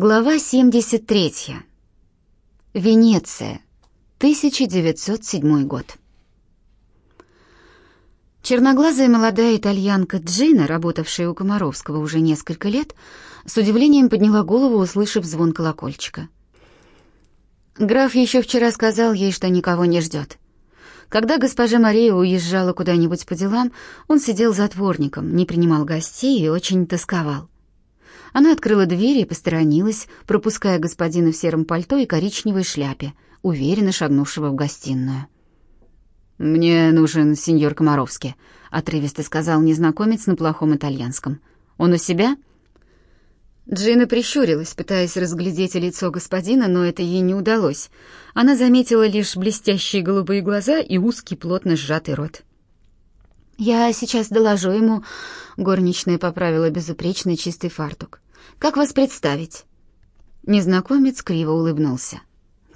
Глава 73. Венеция. 1907 год. Черноглазая молодая итальянка Джина, работавшая у Комаровского уже несколько лет, с удивлением подняла голову, услышав звон колокольчика. Граф еще вчера сказал ей, что никого не ждет. Когда госпожа Мария уезжала куда-нибудь по делам, он сидел затворником, не принимал гостей и очень тосковал. Она открыла дверь и посторонилась, пропуская господина в сером пальто и коричневой шляпе, уверенно шагнувшего в гостиную. «Мне нужен сеньор Комаровский», — отрывисто сказал незнакомец на плохом итальянском. «Он у себя?» Джина прищурилась, пытаясь разглядеть лицо господина, но это ей не удалось. Она заметила лишь блестящие голубые глаза и узкий плотно сжатый рот. «Я сейчас доложу ему», — горничная поправила безупречный чистый фартук. «Как вас представить?» Незнакомец криво улыбнулся.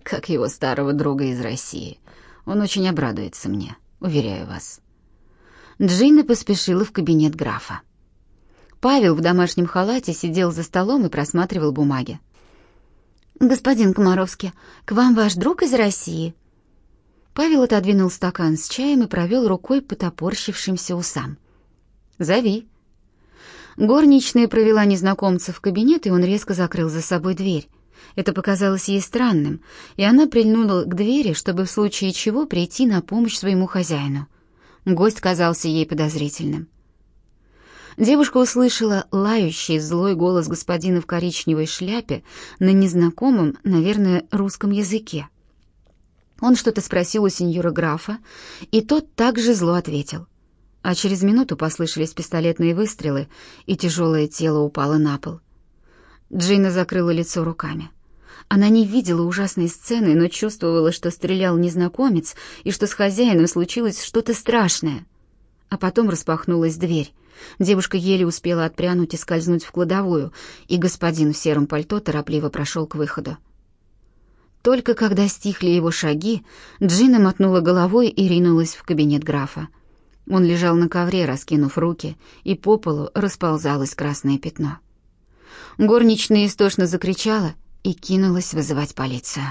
«Как его старого друга из России. Он очень обрадуется мне, уверяю вас». Джина поспешила в кабинет графа. Павел в домашнем халате сидел за столом и просматривал бумаги. «Господин Комаровский, к вам ваш друг из России?» Павел отодвинул стакан с чаем и провел рукой по топорщившимся усам. «Зови». Горничная провела незнакомца в кабинет, и он резко закрыл за собой дверь. Это показалось ей странным, и она прильнула к двери, чтобы в случае чего прийти на помощь своему хозяину. Гость казался ей подозрительным. Девушка услышала лающий злой голос господина в коричневой шляпе на незнакомом, наверное, русском языке. Он что-то спросил у сеньора графа, и тот также зло ответил. А через минуту послышались пистолетные выстрелы, и тяжелое тело упало на пол. Джина закрыла лицо руками. Она не видела ужасной сцены, но чувствовала, что стрелял незнакомец и что с хозяином случилось что-то страшное. А потом распахнулась дверь. Девушка еле успела отпрянуть и скользнуть в кладовую, и господин в сером пальто торопливо прошел к выходу. Только когда стихли его шаги, Джина мотнула головой и ринулась в кабинет графа. Он лежал на ковре, раскинув руки, и по полу расползалось красное пятно. Горничная истошно закричала и кинулась вызывать полицию.